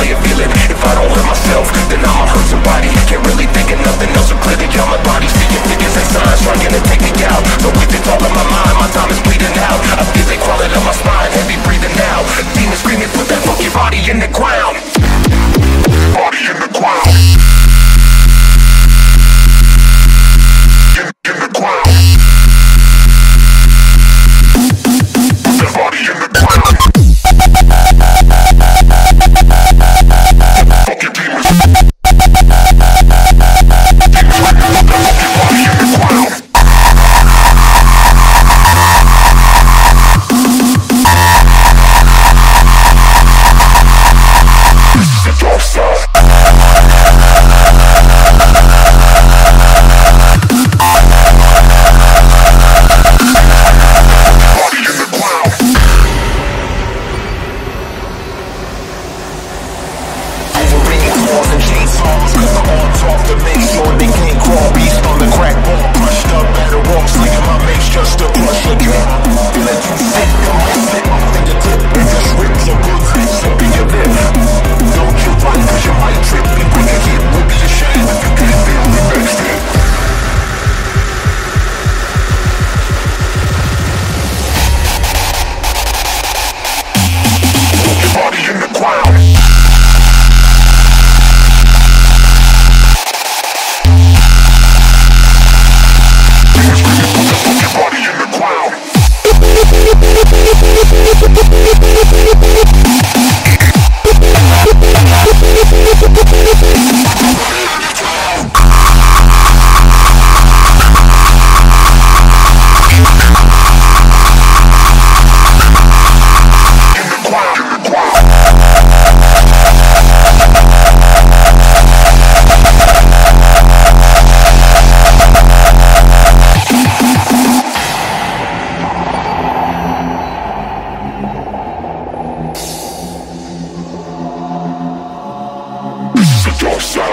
play a villain If I don't hurt myself, then I'ma hurt somebody. Can't really think of nothing else, I'm clearly on my body. Seeing figures and signs, trying to take me out. The with it all in my mind, my time is Sound.